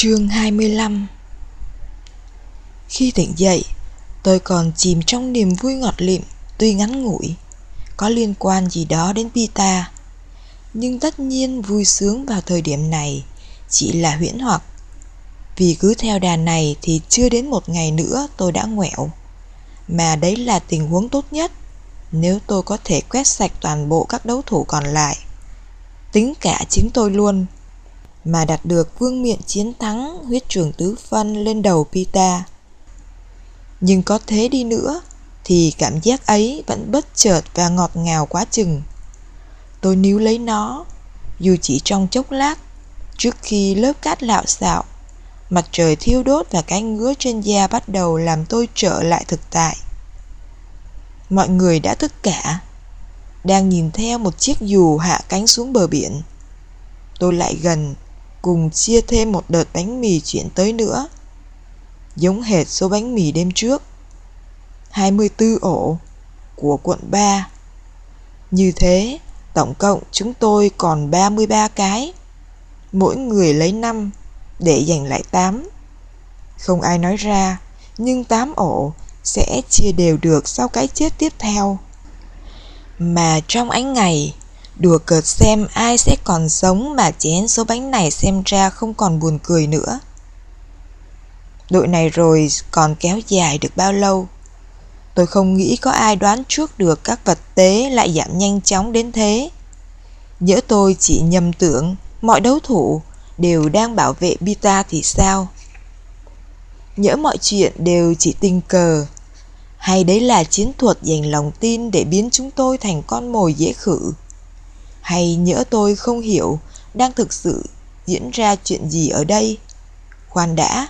Chương 25 Khi tỉnh dậy, tôi còn chìm trong niềm vui ngọt lịm tuy ngắn ngủi, có liên quan gì đó đến Pita. Nhưng tất nhiên vui sướng vào thời điểm này chỉ là huyễn hoặc. Vì cứ theo đà này thì chưa đến một ngày nữa tôi đã ngoẹo. Mà đấy là tình huống tốt nhất nếu tôi có thể quét sạch toàn bộ các đấu thủ còn lại. Tính cả chính tôi luôn mà đạt được vương miện chiến thắng huyết trường tứ phân lên đầu Pita. Nhưng có thế đi nữa thì cảm giác ấy vẫn bất chợt và ngọt ngào quá chừng. Tôi níu lấy nó, dù chỉ trong chốc lát, trước khi lớp cát lạo xạo, mặt trời thiêu đốt và cái ngứa trên da bắt đầu làm tôi trở lại thực tại. Mọi người đã thức cả, đang nhìn theo một chiếc dù hạ cánh xuống bờ biển. Tôi lại gần cùng chia thêm một đợt bánh mì chuyển tới nữa. Giống hệt số bánh mì đêm trước. 24 ổ của quận 3. Như thế, tổng cộng chúng tôi còn 33 cái. Mỗi người lấy 5 để giành lại 8. Không ai nói ra, nhưng 8 ổ sẽ chia đều được sau cái chết tiếp theo. Mà trong ánh ngày, Đùa cợt ờ, xem ai sẽ còn sống mà chén số bánh này xem ra không còn buồn cười nữa. Đội này rồi còn kéo dài được bao lâu? Tôi không nghĩ có ai đoán trước được các vật tế lại giảm nhanh chóng đến thế. nhớ tôi chỉ nhầm tưởng mọi đấu thủ đều đang bảo vệ Bita thì sao? nhớ mọi chuyện đều chỉ tình cờ, hay đấy là chiến thuật dành lòng tin để biến chúng tôi thành con mồi dễ khử? Hay nhỡ tôi không hiểu đang thực sự diễn ra chuyện gì ở đây? Khoan đã,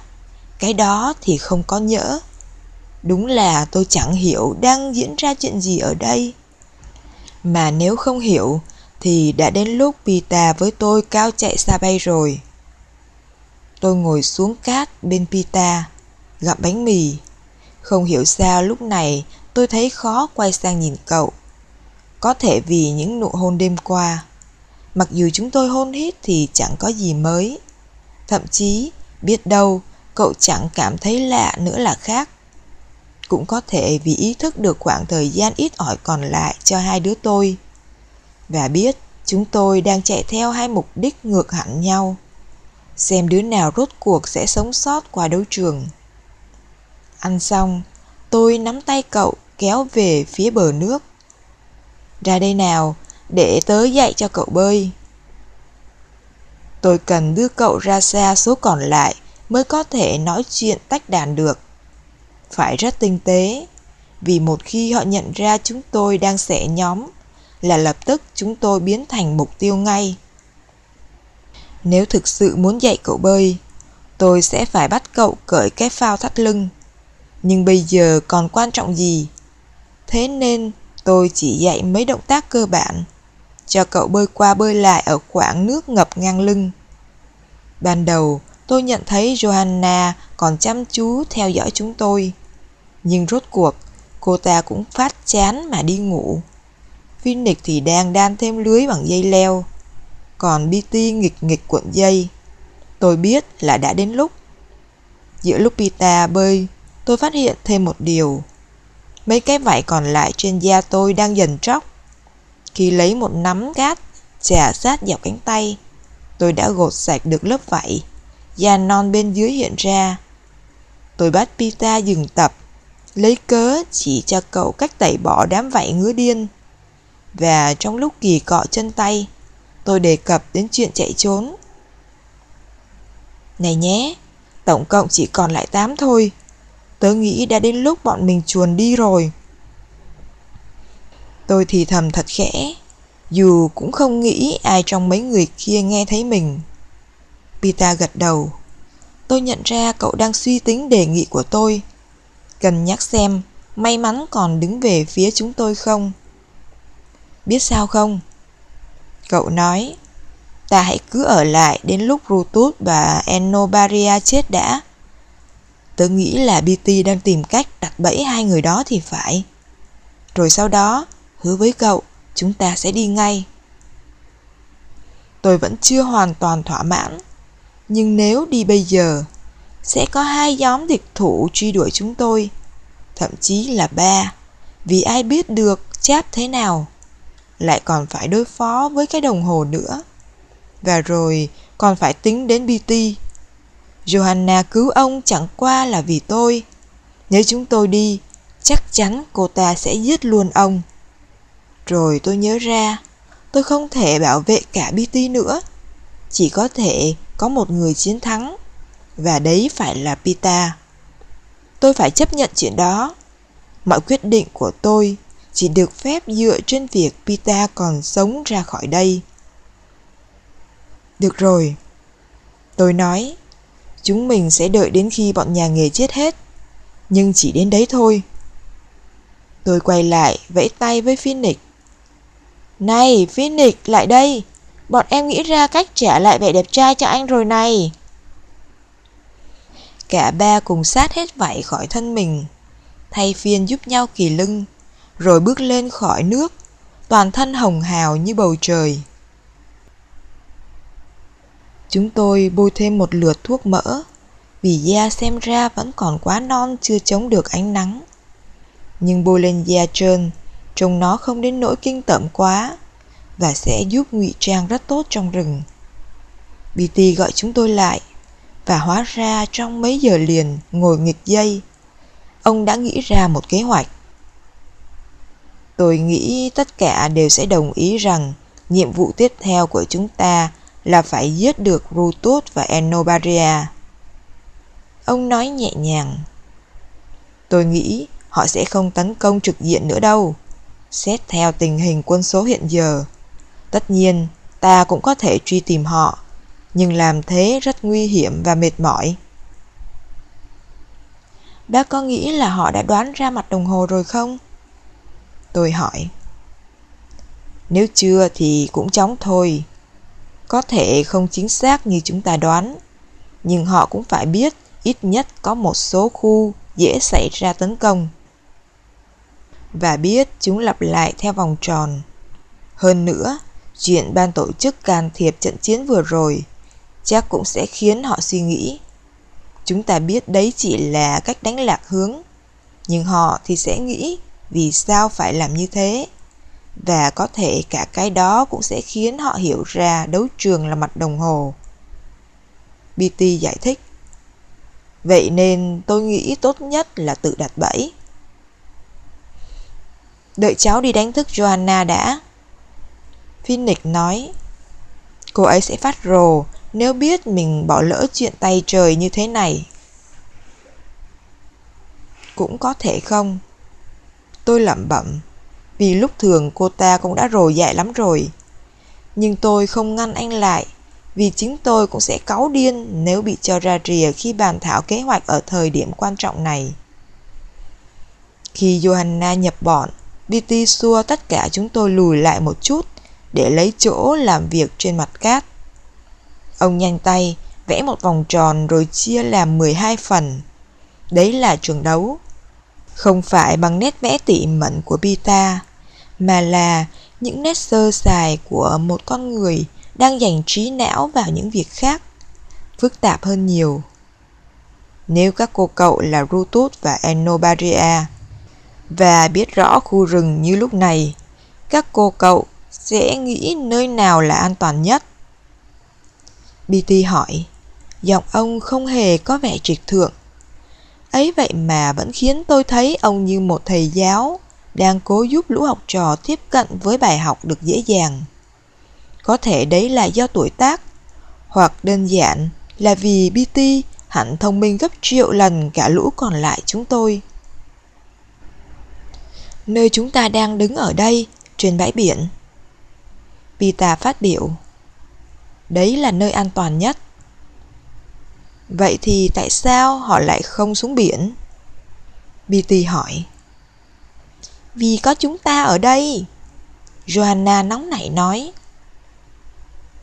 cái đó thì không có nhỡ. Đúng là tôi chẳng hiểu đang diễn ra chuyện gì ở đây. Mà nếu không hiểu thì đã đến lúc Pita với tôi cao chạy xa bay rồi. Tôi ngồi xuống cát bên Pita, gặm bánh mì. Không hiểu sao lúc này tôi thấy khó quay sang nhìn cậu. Có thể vì những nụ hôn đêm qua. Mặc dù chúng tôi hôn hít thì chẳng có gì mới. Thậm chí biết đâu cậu chẳng cảm thấy lạ nữa là khác. Cũng có thể vì ý thức được khoảng thời gian ít ỏi còn lại cho hai đứa tôi. Và biết chúng tôi đang chạy theo hai mục đích ngược hẳn nhau. Xem đứa nào rốt cuộc sẽ sống sót qua đấu trường. Ăn xong, tôi nắm tay cậu kéo về phía bờ nước ra đây nào, để tớ dạy cho cậu bơi. Tôi cần đưa cậu ra xa số còn lại mới có thể nói chuyện tách đàn được. Phải rất tinh tế, vì một khi họ nhận ra chúng tôi đang xẻ nhóm là lập tức chúng tôi biến thành mục tiêu ngay. Nếu thực sự muốn dạy cậu bơi, tôi sẽ phải bắt cậu cởi cái phao thắt lưng. Nhưng bây giờ còn quan trọng gì? Thế nên Tôi chỉ dạy mấy động tác cơ bản, cho cậu bơi qua bơi lại ở khoảng nước ngập ngang lưng. Ban đầu, tôi nhận thấy Johanna còn chăm chú theo dõi chúng tôi. Nhưng rốt cuộc, cô ta cũng phát chán mà đi ngủ. Phoenix thì đang đan thêm lưới bằng dây leo. Còn BT nghịch nghịch cuộn dây. Tôi biết là đã đến lúc. Giữa lúc Pita bơi, tôi phát hiện thêm một điều. Mấy cái vải còn lại trên da tôi đang dần tróc. Khi lấy một nắm cát chà sát dọc cánh tay, tôi đã gột sạch được lớp vảy. Da non bên dưới hiện ra. Tôi bắt Pita dừng tập, lấy cớ chỉ cho cậu cách tẩy bỏ đám vảy ngứa điên. Và trong lúc kỳ cọ chân tay, tôi đề cập đến chuyện chạy trốn. Này nhé, tổng cộng chỉ còn lại 8 thôi. Tớ nghĩ đã đến lúc bọn mình chuồn đi rồi. Tôi thì thầm thật khẽ, dù cũng không nghĩ ai trong mấy người kia nghe thấy mình. Pita gật đầu. Tôi nhận ra cậu đang suy tính đề nghị của tôi. Cần nhắc xem may mắn còn đứng về phía chúng tôi không. Biết sao không? Cậu nói, ta hãy cứ ở lại đến lúc Rutut và Enobaria chết đã. Tớ nghĩ là BT đang tìm cách đặt bẫy hai người đó thì phải. Rồi sau đó, hứa với cậu, chúng ta sẽ đi ngay. Tôi vẫn chưa hoàn toàn thỏa mãn. Nhưng nếu đi bây giờ, sẽ có hai nhóm địch thủ truy đuổi chúng tôi, thậm chí là ba, vì ai biết được cháp thế nào. Lại còn phải đối phó với cái đồng hồ nữa. Và rồi còn phải tính đến BT. Johanna cứu ông chẳng qua là vì tôi. Nếu chúng tôi đi, chắc chắn cô ta sẽ giết luôn ông. Rồi tôi nhớ ra, tôi không thể bảo vệ cả BT nữa. Chỉ có thể có một người chiến thắng, và đấy phải là Pita. Tôi phải chấp nhận chuyện đó. Mọi quyết định của tôi chỉ được phép dựa trên việc Pita còn sống ra khỏi đây. Được rồi. Tôi nói, chúng mình sẽ đợi đến khi bọn nhà nghề chết hết. Nhưng chỉ đến đấy thôi. Tôi quay lại, vẫy tay với Phoenix. Này, Phoenix, lại đây. Bọn em nghĩ ra cách trả lại vẻ đẹp trai cho anh rồi này. Cả ba cùng sát hết vảy khỏi thân mình, thay phiên giúp nhau kỳ lưng, rồi bước lên khỏi nước, toàn thân hồng hào như bầu trời. Chúng tôi bôi thêm một lượt thuốc mỡ, vì da xem ra vẫn còn quá non chưa chống được ánh nắng. Nhưng bôi lên da trơn, trông nó không đến nỗi kinh tởm quá và sẽ giúp ngụy trang rất tốt trong rừng. BT gọi chúng tôi lại và hóa ra trong mấy giờ liền ngồi nghịch dây, ông đã nghĩ ra một kế hoạch. Tôi nghĩ tất cả đều sẽ đồng ý rằng nhiệm vụ tiếp theo của chúng ta là phải giết được Rutus và Enobaria. Ông nói nhẹ nhàng. Tôi nghĩ họ sẽ không tấn công trực diện nữa đâu. Xét theo tình hình quân số hiện giờ, tất nhiên ta cũng có thể truy tìm họ, nhưng làm thế rất nguy hiểm và mệt mỏi. Bác có nghĩ là họ đã đoán ra mặt đồng hồ rồi không? Tôi hỏi. Nếu chưa thì cũng chóng thôi. Có thể không chính xác như chúng ta đoán, nhưng họ cũng phải biết ít nhất có một số khu dễ xảy ra tấn công. Và biết chúng lặp lại theo vòng tròn. Hơn nữa, chuyện ban tổ chức can thiệp trận chiến vừa rồi chắc cũng sẽ khiến họ suy nghĩ. Chúng ta biết đấy chỉ là cách đánh lạc hướng, nhưng họ thì sẽ nghĩ vì sao phải làm như thế. Và có thể cả cái đó cũng sẽ khiến họ hiểu ra đấu trường là mặt đồng hồ. BT giải thích. Vậy nên tôi nghĩ tốt nhất là tự đặt bẫy. Đợi cháu đi đánh thức Joanna đã. Phoenix nói. Cô ấy sẽ phát rồ nếu biết mình bỏ lỡ chuyện tay trời như thế này. Cũng có thể không. Tôi lẩm bẩm, vì lúc thường cô ta cũng đã rồi dại lắm rồi. Nhưng tôi không ngăn anh lại, vì chính tôi cũng sẽ cáu điên nếu bị cho ra rìa khi bàn thảo kế hoạch ở thời điểm quan trọng này. Khi Johanna nhập bọn, BT xua tất cả chúng tôi lùi lại một chút để lấy chỗ làm việc trên mặt cát. Ông nhanh tay, vẽ một vòng tròn rồi chia làm 12 phần. Đấy là trường đấu. Không phải bằng nét vẽ tỉ mẩn của Bita mà là những nét sơ sài của một con người đang dành trí não vào những việc khác, phức tạp hơn nhiều. Nếu các cô cậu là Rutus và Enobaria và biết rõ khu rừng như lúc này, các cô cậu sẽ nghĩ nơi nào là an toàn nhất. BT hỏi, giọng ông không hề có vẻ trịch thượng. Ấy vậy mà vẫn khiến tôi thấy ông như một thầy giáo đang cố giúp lũ học trò tiếp cận với bài học được dễ dàng. Có thể đấy là do tuổi tác, hoặc đơn giản là vì BT hẳn thông minh gấp triệu lần cả lũ còn lại chúng tôi. Nơi chúng ta đang đứng ở đây, trên bãi biển. Pita phát biểu. Đấy là nơi an toàn nhất. Vậy thì tại sao họ lại không xuống biển? BT hỏi. Vì có chúng ta ở đây. Johanna nóng nảy nói.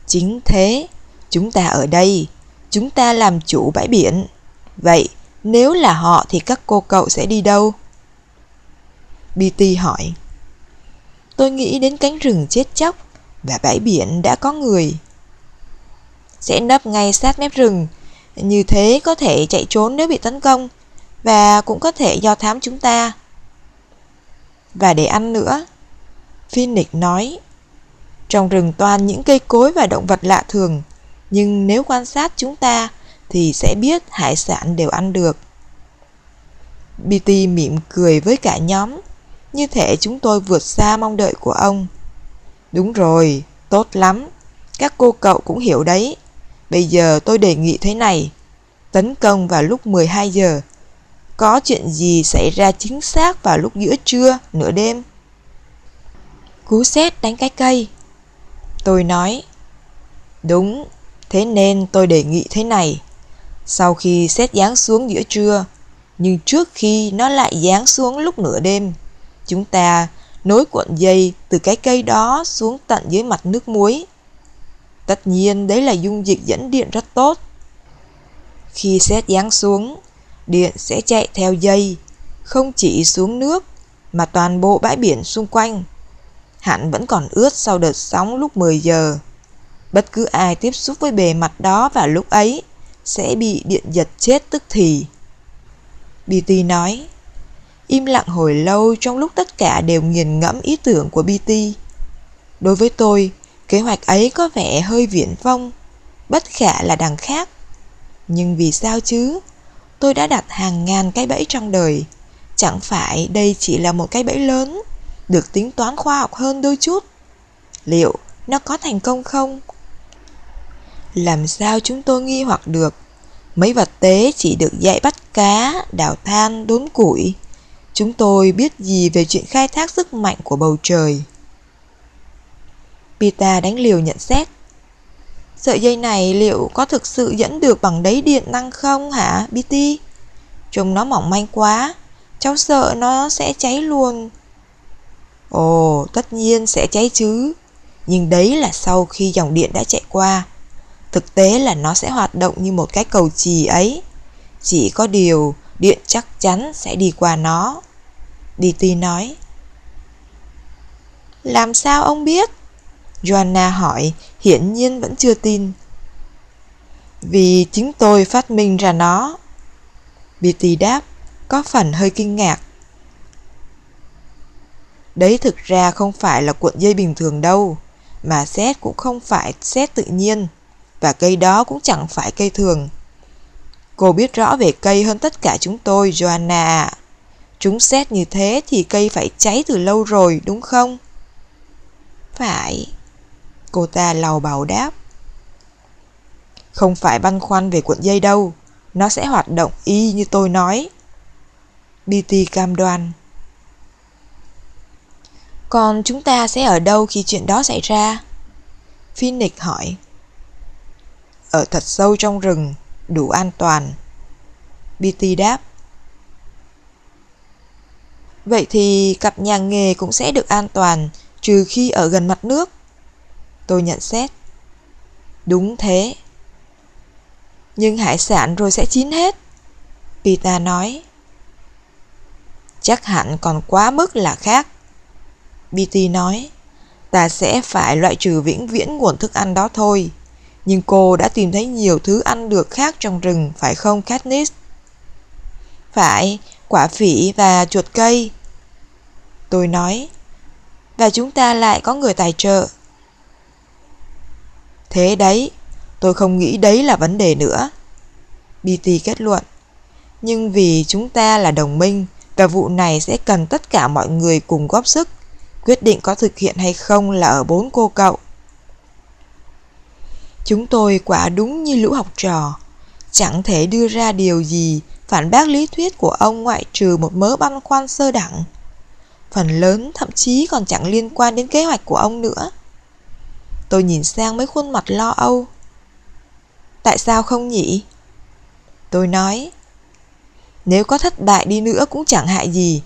Chính thế, chúng ta ở đây, chúng ta làm chủ bãi biển. Vậy, nếu là họ thì các cô cậu sẽ đi đâu? BT hỏi. Tôi nghĩ đến cánh rừng chết chóc và bãi biển đã có người. sẽ nấp ngay sát mép rừng. Như thế có thể chạy trốn nếu bị tấn công, và cũng có thể do thám chúng ta. Và để ăn nữa, Phoenix nói, trong rừng toàn những cây cối và động vật lạ thường, nhưng nếu quan sát chúng ta thì sẽ biết hải sản đều ăn được. BT mỉm cười với cả nhóm, như thể chúng tôi vượt xa mong đợi của ông. Đúng rồi, tốt lắm, các cô cậu cũng hiểu đấy. Bây giờ tôi đề nghị thế này, tấn công vào lúc 12 giờ. Có chuyện gì xảy ra chính xác vào lúc giữa trưa, nửa đêm? Cú sét đánh cái cây. Tôi nói, đúng, thế nên tôi đề nghị thế này. Sau khi sét giáng xuống giữa trưa, nhưng trước khi nó lại giáng xuống lúc nửa đêm, chúng ta nối cuộn dây từ cái cây đó xuống tận dưới mặt nước muối. Tất nhiên đấy là dung dịch dẫn điện rất tốt. Khi xét giáng xuống, điện sẽ chạy theo dây, không chỉ xuống nước mà toàn bộ bãi biển xung quanh. Hẳn vẫn còn ướt sau đợt sóng lúc 10 giờ. Bất cứ ai tiếp xúc với bề mặt đó vào lúc ấy sẽ bị điện giật chết tức thì. BT nói, im lặng hồi lâu trong lúc tất cả đều nghiền ngẫm ý tưởng của BT. Đối với tôi, kế hoạch ấy có vẻ hơi viển vông, bất khả là đằng khác. Nhưng vì sao chứ? Tôi đã đặt hàng ngàn cái bẫy trong đời. Chẳng phải đây chỉ là một cái bẫy lớn, được tính toán khoa học hơn đôi chút. Liệu nó có thành công không? Làm sao chúng tôi nghi hoặc được Mấy vật tế chỉ được dạy bắt cá, đào than, đốn củi Chúng tôi biết gì về chuyện khai thác sức mạnh của bầu trời Pita đánh liều nhận xét Sợi dây này liệu có thực sự dẫn được bằng đáy điện năng không hả Bitty? Chúng nó mỏng manh quá Cháu sợ nó sẽ cháy luôn Ồ, tất nhiên sẽ cháy chứ Nhưng đấy là sau khi dòng điện đã chạy qua Thực tế là nó sẽ hoạt động như một cái cầu chì ấy. Chỉ có điều điện chắc chắn sẽ đi qua nó. BT nói. Làm sao ông biết? Joanna hỏi, hiển nhiên vẫn chưa tin. Vì chính tôi phát minh ra nó. Beauty đáp, có phần hơi kinh ngạc. Đấy thực ra không phải là cuộn dây bình thường đâu, mà xét cũng không phải xét tự nhiên và cây đó cũng chẳng phải cây thường. Cô biết rõ về cây hơn tất cả chúng tôi, Joanna Chúng xét như thế thì cây phải cháy từ lâu rồi, đúng không? Phải. Cô ta lầu bầu đáp. Không phải băn khoăn về cuộn dây đâu. Nó sẽ hoạt động y như tôi nói. BT cam đoan. Còn chúng ta sẽ ở đâu khi chuyện đó xảy ra? Phoenix hỏi ở thật sâu trong rừng, đủ an toàn. BT đáp. Vậy thì cặp nhà nghề cũng sẽ được an toàn trừ khi ở gần mặt nước. Tôi nhận xét. Đúng thế. Nhưng hải sản rồi sẽ chín hết. Pita nói. Chắc hẳn còn quá mức là khác. BT nói. Ta sẽ phải loại trừ vĩnh viễn nguồn thức ăn đó thôi. Nhưng cô đã tìm thấy nhiều thứ ăn được khác trong rừng, phải không Katniss? Phải, quả phỉ và chuột cây. Tôi nói, và chúng ta lại có người tài trợ. Thế đấy, tôi không nghĩ đấy là vấn đề nữa. BT kết luận. Nhưng vì chúng ta là đồng minh và vụ này sẽ cần tất cả mọi người cùng góp sức, quyết định có thực hiện hay không là ở bốn cô cậu. Chúng tôi quả đúng như lũ học trò, chẳng thể đưa ra điều gì phản bác lý thuyết của ông ngoại trừ một mớ băn khoăn sơ đẳng. Phần lớn thậm chí còn chẳng liên quan đến kế hoạch của ông nữa. Tôi nhìn sang mấy khuôn mặt lo âu. Tại sao không nhỉ? Tôi nói, nếu có thất bại đi nữa cũng chẳng hại gì.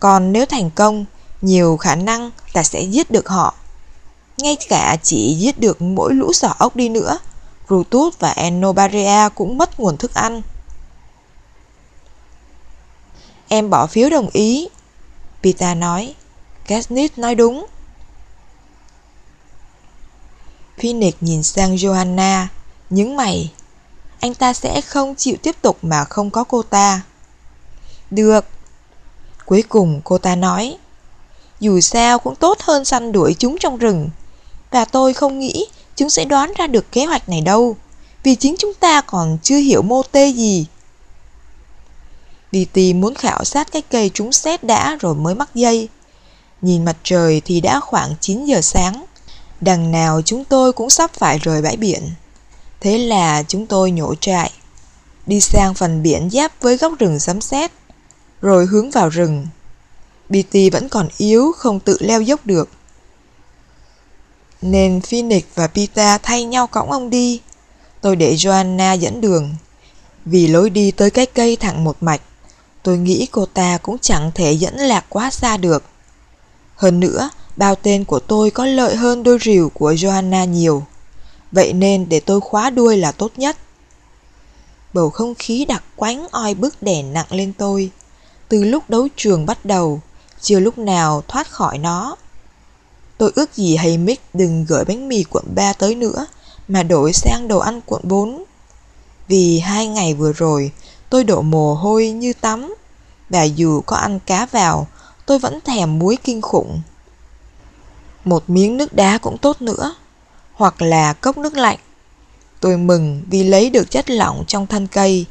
Còn nếu thành công, nhiều khả năng ta sẽ giết được họ ngay cả chỉ giết được mỗi lũ sỏ ốc đi nữa, Brutus và Enobaria cũng mất nguồn thức ăn. Em bỏ phiếu đồng ý. Pita nói. Katniss nói đúng. Phoenix nhìn sang Johanna, Những mày, anh ta sẽ không chịu tiếp tục mà không có cô ta. Được. Cuối cùng cô ta nói, dù sao cũng tốt hơn săn đuổi chúng trong rừng. Và tôi không nghĩ chúng sẽ đoán ra được kế hoạch này đâu, vì chính chúng ta còn chưa hiểu mô tê gì. BT muốn khảo sát cái cây trúng xét đã rồi mới mắc dây. Nhìn mặt trời thì đã khoảng 9 giờ sáng. Đằng nào chúng tôi cũng sắp phải rời bãi biển. Thế là chúng tôi nhổ trại. Đi sang phần biển giáp với góc rừng sấm sét Rồi hướng vào rừng. BT vẫn còn yếu không tự leo dốc được. Nên Phoenix và Pita thay nhau cõng ông đi. Tôi để Joanna dẫn đường. Vì lối đi tới cái cây thẳng một mạch, tôi nghĩ cô ta cũng chẳng thể dẫn lạc quá xa được. Hơn nữa, bao tên của tôi có lợi hơn đôi rìu của Johanna nhiều. Vậy nên để tôi khóa đuôi là tốt nhất. Bầu không khí đặc quánh oi bức đè nặng lên tôi. Từ lúc đấu trường bắt đầu, chưa lúc nào thoát khỏi nó. Tôi ước gì hay Mick đừng gửi bánh mì cuộn ba tới nữa, mà đổi sang đồ ăn cuộn bốn. Vì hai ngày vừa rồi, tôi đổ mồ hôi như tắm, và dù có ăn cá vào, tôi vẫn thèm muối kinh khủng. Một miếng nước đá cũng tốt nữa, hoặc là cốc nước lạnh. Tôi mừng vì lấy được chất lỏng trong thân cây.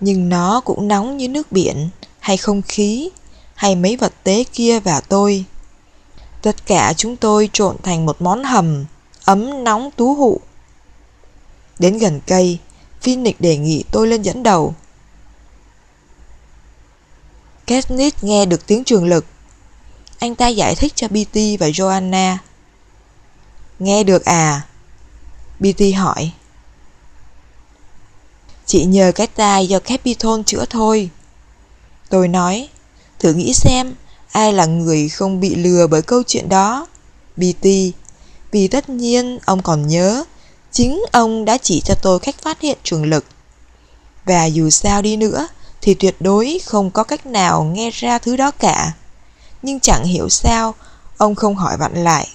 Nhưng nó cũng nóng như nước biển, hay không khí, hay mấy vật tế kia và tôi. Tất cả chúng tôi trộn thành một món hầm, ấm nóng tú hụ. Đến gần cây, Phoenix đề nghị tôi lên dẫn đầu. Katniss nghe được tiếng trường lực. Anh ta giải thích cho BT và Joanna. Nghe được à? BT hỏi. Chỉ nhờ cái tai do Capitol chữa thôi. Tôi nói, thử nghĩ xem ai là người không bị lừa bởi câu chuyện đó. BT, vì tất nhiên ông còn nhớ, chính ông đã chỉ cho tôi cách phát hiện trường lực. Và dù sao đi nữa, thì tuyệt đối không có cách nào nghe ra thứ đó cả. Nhưng chẳng hiểu sao, ông không hỏi vặn lại.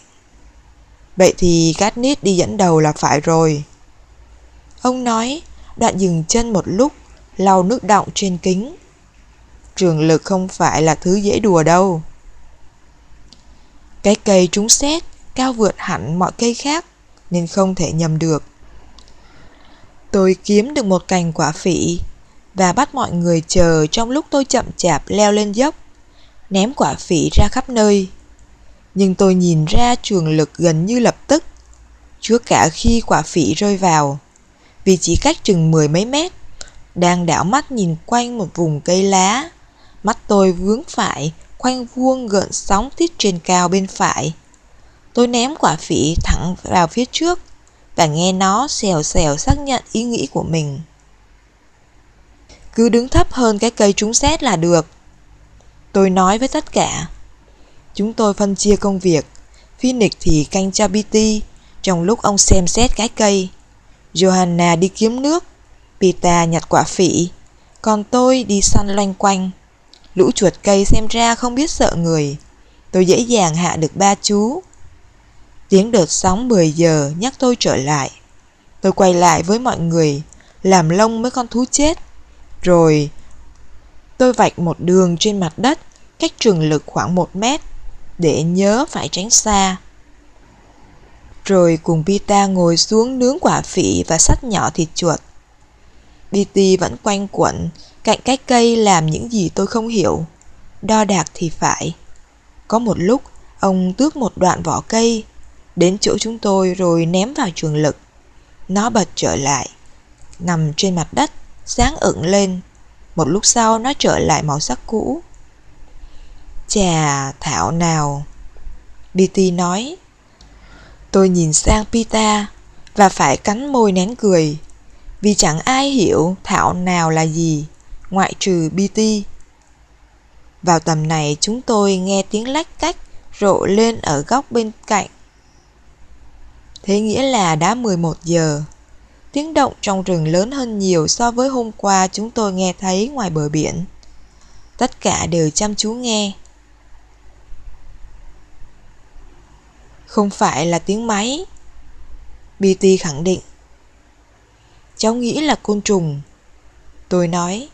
Vậy thì Katniss đi dẫn đầu là phải rồi. Ông nói, đoạn dừng chân một lúc, lau nước đọng trên kính. Trường lực không phải là thứ dễ đùa đâu. Cái cây trúng xét cao vượt hẳn mọi cây khác nên không thể nhầm được. Tôi kiếm được một cành quả phỉ và bắt mọi người chờ trong lúc tôi chậm chạp leo lên dốc, ném quả phỉ ra khắp nơi. Nhưng tôi nhìn ra trường lực gần như lập tức, trước cả khi quả phỉ rơi vào, vì chỉ cách chừng mười mấy mét, đang đảo mắt nhìn quanh một vùng cây lá. Mắt tôi vướng phải, khoanh vuông gợn sóng tít trên cao bên phải. Tôi ném quả phỉ thẳng vào phía trước và nghe nó xèo xèo xác nhận ý nghĩ của mình. Cứ đứng thấp hơn cái cây trúng xét là được. Tôi nói với tất cả. Chúng tôi phân chia công việc. Phoenix thì canh cho BT trong lúc ông xem xét cái cây. Johanna đi kiếm nước. Pita nhặt quả phỉ. Còn tôi đi săn loanh quanh. Lũ chuột cây xem ra không biết sợ người. Tôi dễ dàng hạ được ba chú. Tiếng đợt sóng 10 giờ nhắc tôi trở lại. Tôi quay lại với mọi người, làm lông mấy con thú chết. Rồi tôi vạch một đường trên mặt đất, cách trường lực khoảng một mét, để nhớ phải tránh xa. Rồi cùng Pita ngồi xuống nướng quả phỉ và sắt nhỏ thịt chuột. BT vẫn quanh quẩn cạnh cái cây làm những gì tôi không hiểu. Đo đạc thì phải. Có một lúc, ông tước một đoạn vỏ cây, đến chỗ chúng tôi rồi ném vào trường lực. Nó bật trở lại, nằm trên mặt đất, sáng ửng lên. Một lúc sau nó trở lại màu sắc cũ. Chà, thảo nào. BT nói. Tôi nhìn sang Pita và phải cắn môi nén cười vì chẳng ai hiểu thảo nào là gì ngoại trừ BT. Vào tầm này chúng tôi nghe tiếng lách cách rộ lên ở góc bên cạnh. Thế nghĩa là đã 11 giờ. Tiếng động trong rừng lớn hơn nhiều so với hôm qua chúng tôi nghe thấy ngoài bờ biển. Tất cả đều chăm chú nghe. Không phải là tiếng máy. BT khẳng định. cháu nghĩ là côn trùng. Tôi nói,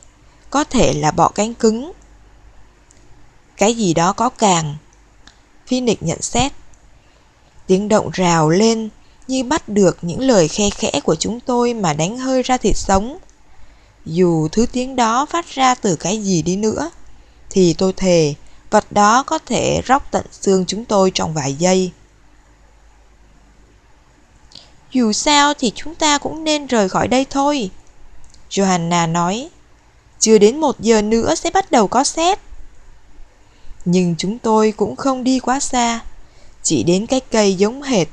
có thể là bọ cánh cứng. Cái gì đó có càng. Phoenix nhận xét. Tiếng động rào lên như bắt được những lời khe khẽ của chúng tôi mà đánh hơi ra thịt sống. Dù thứ tiếng đó phát ra từ cái gì đi nữa, thì tôi thề vật đó có thể róc tận xương chúng tôi trong vài giây. Dù sao thì chúng ta cũng nên rời khỏi đây thôi. Johanna nói, chưa đến một giờ nữa sẽ bắt đầu có xét. Nhưng chúng tôi cũng không đi quá xa, chỉ đến cái cây giống hệt.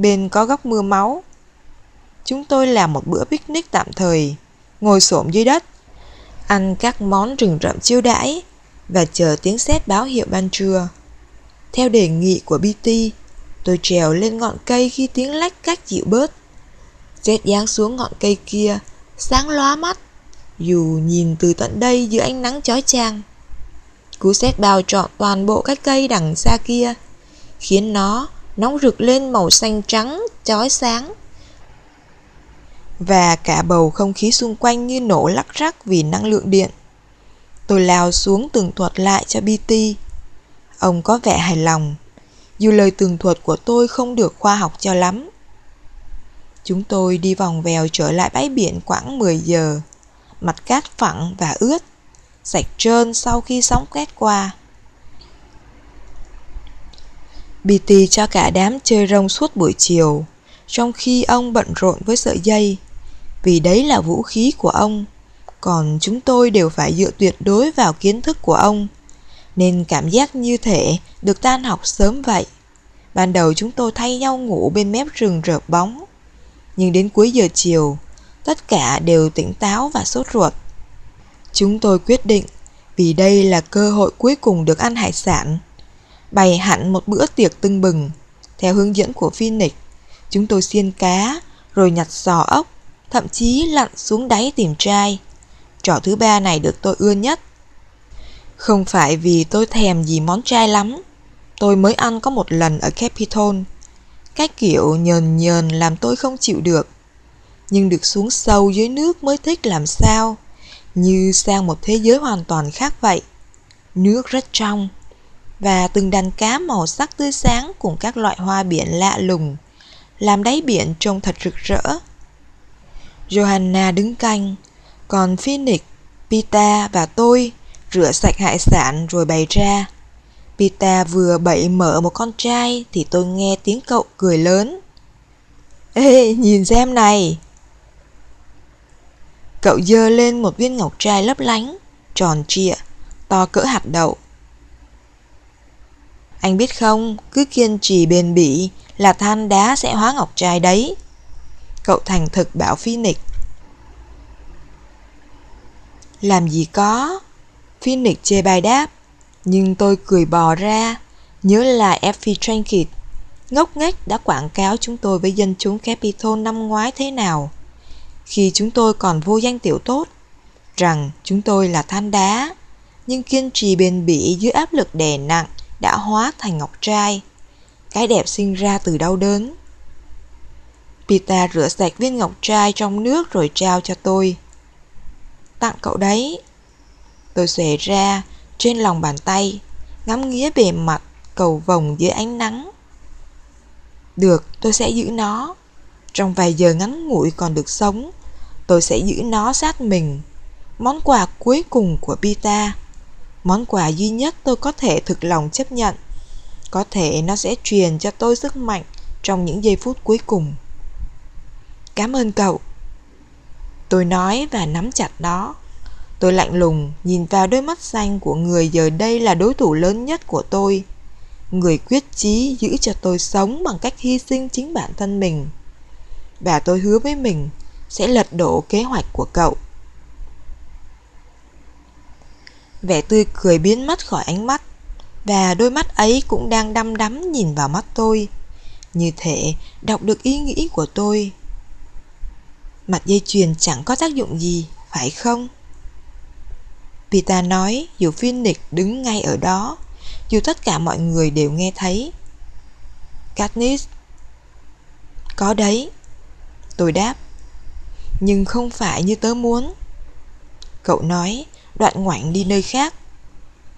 Bên có góc mưa máu. Chúng tôi làm một bữa picnic tạm thời, ngồi xổm dưới đất, ăn các món rừng rậm chiêu đãi và chờ tiếng sét báo hiệu ban trưa. Theo đề nghị của BT, tôi trèo lên ngọn cây khi tiếng lách cách dịu bớt. Rét giáng xuống ngọn cây kia, sáng lóa mắt, dù nhìn từ tận đây dưới ánh nắng chói chang. Cú sét bao trọn toàn bộ cái cây đằng xa kia, khiến nó nóng rực lên màu xanh trắng, chói sáng. Và cả bầu không khí xung quanh như nổ lắc rắc vì năng lượng điện. Tôi lao xuống tường thuật lại cho BT. Ông có vẻ hài lòng, dù lời tường thuật của tôi không được khoa học cho lắm. Chúng tôi đi vòng vèo trở lại bãi biển khoảng 10 giờ, mặt cát phẳng và ướt, sạch trơn sau khi sóng quét qua. BT cho cả đám chơi rông suốt buổi chiều, trong khi ông bận rộn với sợi dây, vì đấy là vũ khí của ông còn chúng tôi đều phải dựa tuyệt đối vào kiến thức của ông nên cảm giác như thể được tan học sớm vậy. Ban đầu chúng tôi thay nhau ngủ bên mép rừng rợp bóng nhưng đến cuối giờ chiều tất cả đều tỉnh táo và sốt ruột. Chúng tôi quyết định vì đây là cơ hội cuối cùng được ăn hải sản bày hẳn một bữa tiệc tưng bừng theo hướng dẫn của phoenix, chúng tôi xiên cá, rồi nhặt sò ốc, thậm chí lặn xuống đáy tìm trai Trò thứ ba này được tôi ưa nhất. Không phải vì tôi thèm gì món trai lắm. Tôi mới ăn có một lần ở Capitol. Cái kiểu nhờn nhờn làm tôi không chịu được. Nhưng được xuống sâu dưới nước mới thích làm sao. Như sang một thế giới hoàn toàn khác vậy. Nước rất trong. Và từng đàn cá màu sắc tươi sáng cùng các loại hoa biển lạ lùng. Làm đáy biển trông thật rực rỡ. Johanna đứng canh, còn Phoenix, Pita và tôi rửa sạch hải sản rồi bày ra. Pita vừa bậy mở một con trai thì tôi nghe tiếng cậu cười lớn. Ê, nhìn xem này! Cậu dơ lên một viên ngọc trai lấp lánh, tròn trịa, to cỡ hạt đậu. Anh biết không, cứ kiên trì bền bỉ là than đá sẽ hóa ngọc trai đấy. Cậu thành thực bảo Phoenix. Làm gì có Phoenix chê bài đáp Nhưng tôi cười bò ra Nhớ là Effie Trinket Ngốc nghếch đã quảng cáo chúng tôi với dân chúng Capitol năm ngoái thế nào Khi chúng tôi còn vô danh tiểu tốt Rằng chúng tôi là than đá Nhưng kiên trì bền bỉ dưới áp lực đè nặng đã hóa thành ngọc trai Cái đẹp sinh ra từ đau đớn Pita rửa sạch viên ngọc trai trong nước rồi trao cho tôi tặng cậu đấy. Tôi xòe ra trên lòng bàn tay, ngắm nghía bề mặt cầu vồng dưới ánh nắng. Được, tôi sẽ giữ nó. Trong vài giờ ngắn ngủi còn được sống, tôi sẽ giữ nó sát mình. Món quà cuối cùng của Pita. Món quà duy nhất tôi có thể thực lòng chấp nhận. Có thể nó sẽ truyền cho tôi sức mạnh trong những giây phút cuối cùng. Cảm ơn cậu. Tôi nói và nắm chặt nó. Tôi lạnh lùng nhìn vào đôi mắt xanh của người giờ đây là đối thủ lớn nhất của tôi. Người quyết chí giữ cho tôi sống bằng cách hy sinh chính bản thân mình. Và tôi hứa với mình sẽ lật đổ kế hoạch của cậu. Vẻ tươi cười biến mất khỏi ánh mắt và đôi mắt ấy cũng đang đăm đắm nhìn vào mắt tôi như thể đọc được ý nghĩ của tôi mặt dây chuyền chẳng có tác dụng gì, phải không? Pita nói dù Phoenix đứng ngay ở đó, dù tất cả mọi người đều nghe thấy. Katniss Có đấy. Tôi đáp. Nhưng không phải như tớ muốn Cậu nói Đoạn ngoảnh đi nơi khác.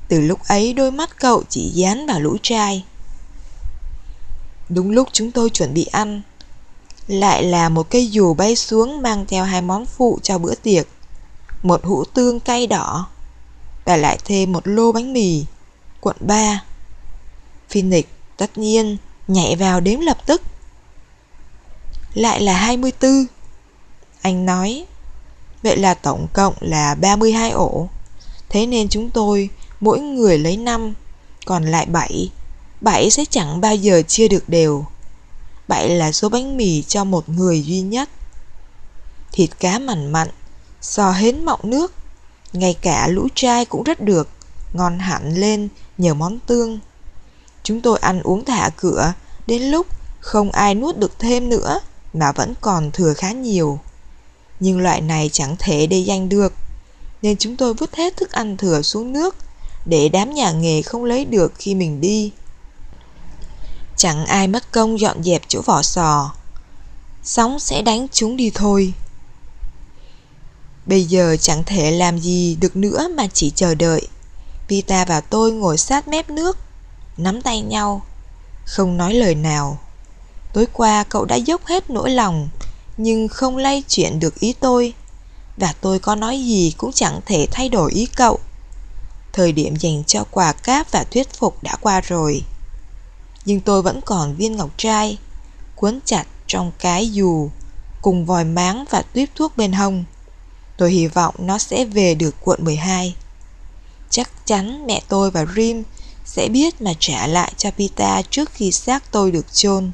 Từ lúc ấy đôi mắt cậu chỉ dán vào lũ trai. Đúng lúc chúng tôi chuẩn bị ăn, Lại là một cây dù bay xuống Mang theo hai món phụ cho bữa tiệc. Một hũ tương cay đỏ, Và lại thêm một lô bánh mì, Quận 3 Phoenix tất nhiên nhảy vào đếm lập tức. Lại là 24 Anh nói Vậy là tổng cộng là 32 ổ. Thế nên chúng tôi, mỗi người lấy 5 Còn lại 7 7 sẽ chẳng bao giờ chia được đều. 7 là số bánh mì cho một người duy nhất. Thịt cá mặn mặn Sò hến mọng nước. Ngay cả lũ trai cũng rất được, Ngon hẳn lên nhờ món tương. Chúng tôi ăn uống thả cửa, Đến lúc không ai nuốt được thêm nữa, Mà vẫn còn thừa khá nhiều. Nhưng loại này chẳng thể để danh được. Nên chúng tôi vứt hết thức ăn thừa xuống nước, Để đám nhà nghề không lấy được khi mình đi. Chẳng ai mất công dọn dẹp chỗ vỏ sò. Sóng sẽ đánh chúng đi thôi. Bây giờ chẳng thể làm gì được nữa mà chỉ chờ đợi. Pita và tôi ngồi sát mép nước, Nắm tay nhau, Không nói lời nào. Tối qua cậu đã dốc hết nỗi lòng nhưng không lay chuyển được ý tôi. Và tôi có nói gì cũng chẳng thể thay đổi ý cậu. Thời điểm dành cho quà cáp và thuyết phục đã qua rồi. Nhưng tôi vẫn còn viên ngọc trai, Cuốn chặt trong cái dù, Cùng vòi máng và tuyếp thuốc bên hông. Tôi hy vọng nó sẽ về được quận 12 Chắc chắn mẹ tôi và Rim sẽ biết mà trả lại cho Pita trước khi xác tôi được chôn.